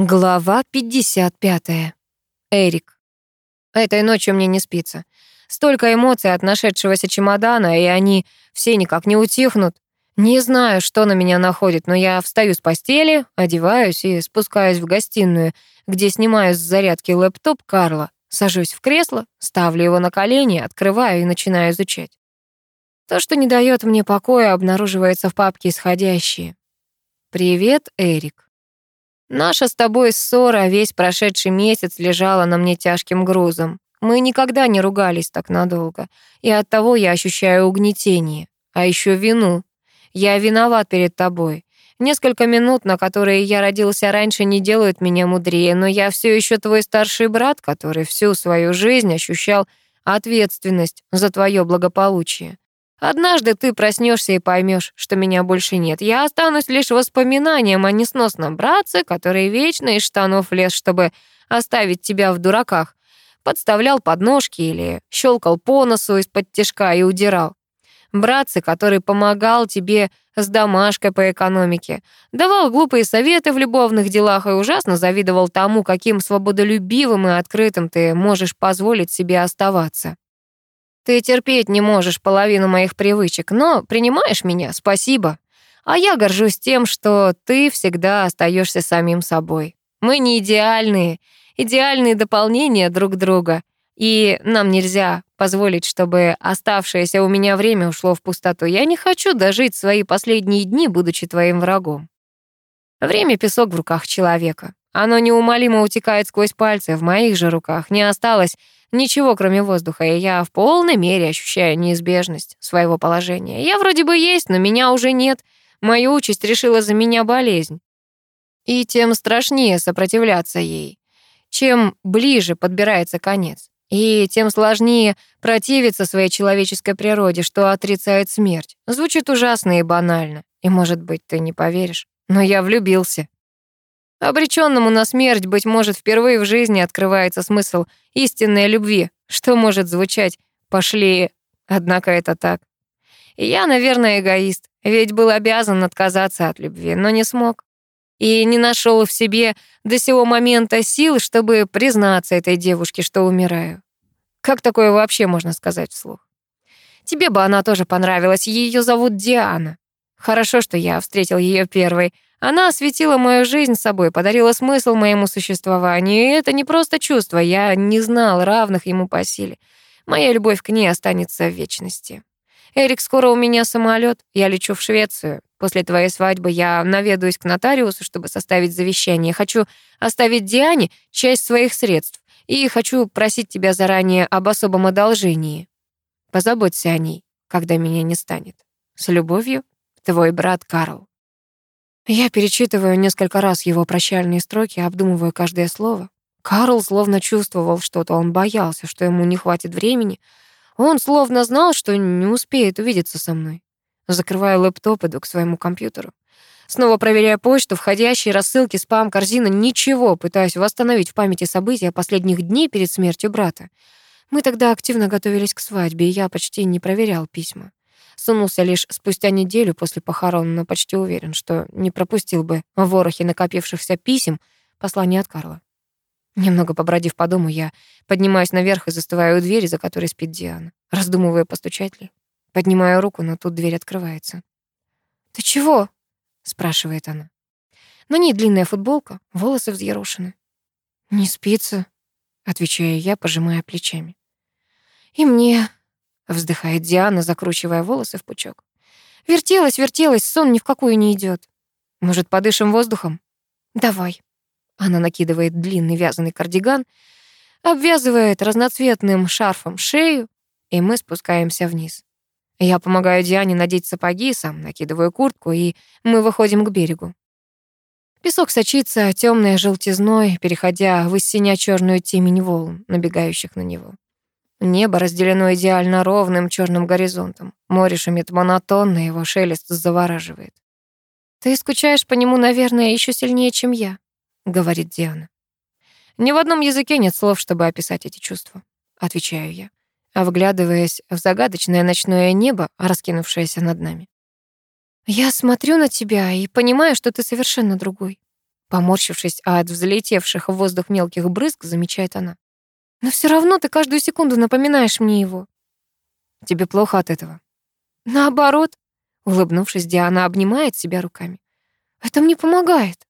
Глава 55. Эрик. Этой ночью мне не спится. Столько эмоций от нашедшегося чемодана, и они все никак не утихнут. Не знаю, что на меня находит, но я встаю с постели, одеваюсь и спускаюсь в гостиную, где снимаю с зарядки лэптоп Карла, сажусь в кресло, ставлю его на колени, открываю и начинаю изучать. То, что не дает мне покоя, обнаруживается в папке «Исходящие». «Привет, Эрик». Наша с тобой ссора весь прошедший месяц лежала на мне тяжким грузом. Мы никогда не ругались так надолго, и оттого я ощущаю угнетение, а еще вину. Я виноват перед тобой. Несколько минут, на которые я родился раньше, не делают меня мудрее, но я все еще твой старший брат, который всю свою жизнь ощущал ответственность за твое благополучие. Однажды ты проснешься и поймешь, что меня больше нет. Я останусь лишь воспоминанием о несносном братце, который вечно из штанов лез, чтобы оставить тебя в дураках. Подставлял подножки или щелкал по носу из-под тишка и удирал. Братцы, который помогал тебе с домашкой по экономике, давал глупые советы в любовных делах и ужасно завидовал тому, каким свободолюбивым и открытым ты можешь позволить себе оставаться. Ты терпеть не можешь половину моих привычек, но принимаешь меня, спасибо. А я горжусь тем, что ты всегда остаешься самим собой. Мы не идеальные, идеальные дополнения друг друга, и нам нельзя позволить, чтобы оставшееся у меня время ушло в пустоту. Я не хочу дожить свои последние дни, будучи твоим врагом. Время — песок в руках человека. Оно неумолимо утекает сквозь пальцы, в моих же руках не осталось Ничего, кроме воздуха, и я в полной мере ощущаю неизбежность своего положения. Я вроде бы есть, но меня уже нет. Мою участь решила за меня болезнь. И тем страшнее сопротивляться ей. Чем ближе подбирается конец. И тем сложнее противиться своей человеческой природе, что отрицает смерть. Звучит ужасно и банально. И, может быть, ты не поверишь, но я влюбился. Обреченному на смерть, быть может, впервые в жизни открывается смысл истинной любви, что может звучать пошлее, однако это так. Я, наверное, эгоист, ведь был обязан отказаться от любви, но не смог. И не нашел в себе до сего момента сил, чтобы признаться этой девушке, что умираю. Как такое вообще можно сказать вслух? Тебе бы она тоже понравилась, ее зовут Диана. Хорошо, что я встретил ее первой, она осветила мою жизнь собой, подарила смысл моему существованию, и это не просто чувство, я не знал равных ему по силе. Моя любовь к ней останется в вечности. Эрик, скоро у меня самолет, я лечу в Швецию. После твоей свадьбы я наведаюсь к нотариусу, чтобы составить завещание. Хочу оставить Диане часть своих средств и хочу просить тебя заранее об особом одолжении. Позаботься о ней, когда меня не станет. С любовью, твой брат Карл. Я перечитываю несколько раз его прощальные строки, обдумываю каждое слово. Карл словно чувствовал что-то, он боялся, что ему не хватит времени. Он словно знал, что не успеет увидеться со мной. Закрываю лэптоп, иду к своему компьютеру. Снова проверяю почту, входящие рассылки, спам, корзина, ничего, пытаюсь восстановить в памяти события последних дней перед смертью брата. Мы тогда активно готовились к свадьбе, и я почти не проверял письма. Сунулся лишь спустя неделю после похорон, но почти уверен, что не пропустил бы в ворохе накопившихся писем послание от Карла. Немного побродив по дому, я поднимаюсь наверх и застываю у двери, за которой спит Диана. Раздумывая, постучать ли. Поднимаю руку, но тут дверь открывается. «Ты чего?» — спрашивает она. На ней длинная футболка, волосы взъерошены. «Не спится», — отвечаю я, пожимая плечами. «И мне», Вздыхает Диана, закручивая волосы в пучок. Вертелась, вертелась, сон ни в какую не идет. Может, подышим воздухом? Давай. Она накидывает длинный вязаный кардиган, обвязывает разноцветным шарфом шею, и мы спускаемся вниз. Я помогаю Диане надеть сапоги, сам накидываю куртку, и мы выходим к берегу. Песок сочится темной желтизной, переходя в синя черную темень волн, набегающих на него. Небо разделено идеально ровным черным горизонтом. Море шумит монотонно, его шелест завораживает. «Ты скучаешь по нему, наверное, еще сильнее, чем я», — говорит Диана. «Ни в одном языке нет слов, чтобы описать эти чувства», — отвечаю я, вглядываясь в загадочное ночное небо, раскинувшееся над нами. «Я смотрю на тебя и понимаю, что ты совершенно другой. Поморщившись от взлетевших в воздух мелких брызг, замечает она. Но все равно ты каждую секунду напоминаешь мне его. Тебе плохо от этого? Наоборот. Улыбнувшись, Диана обнимает себя руками. Это мне помогает.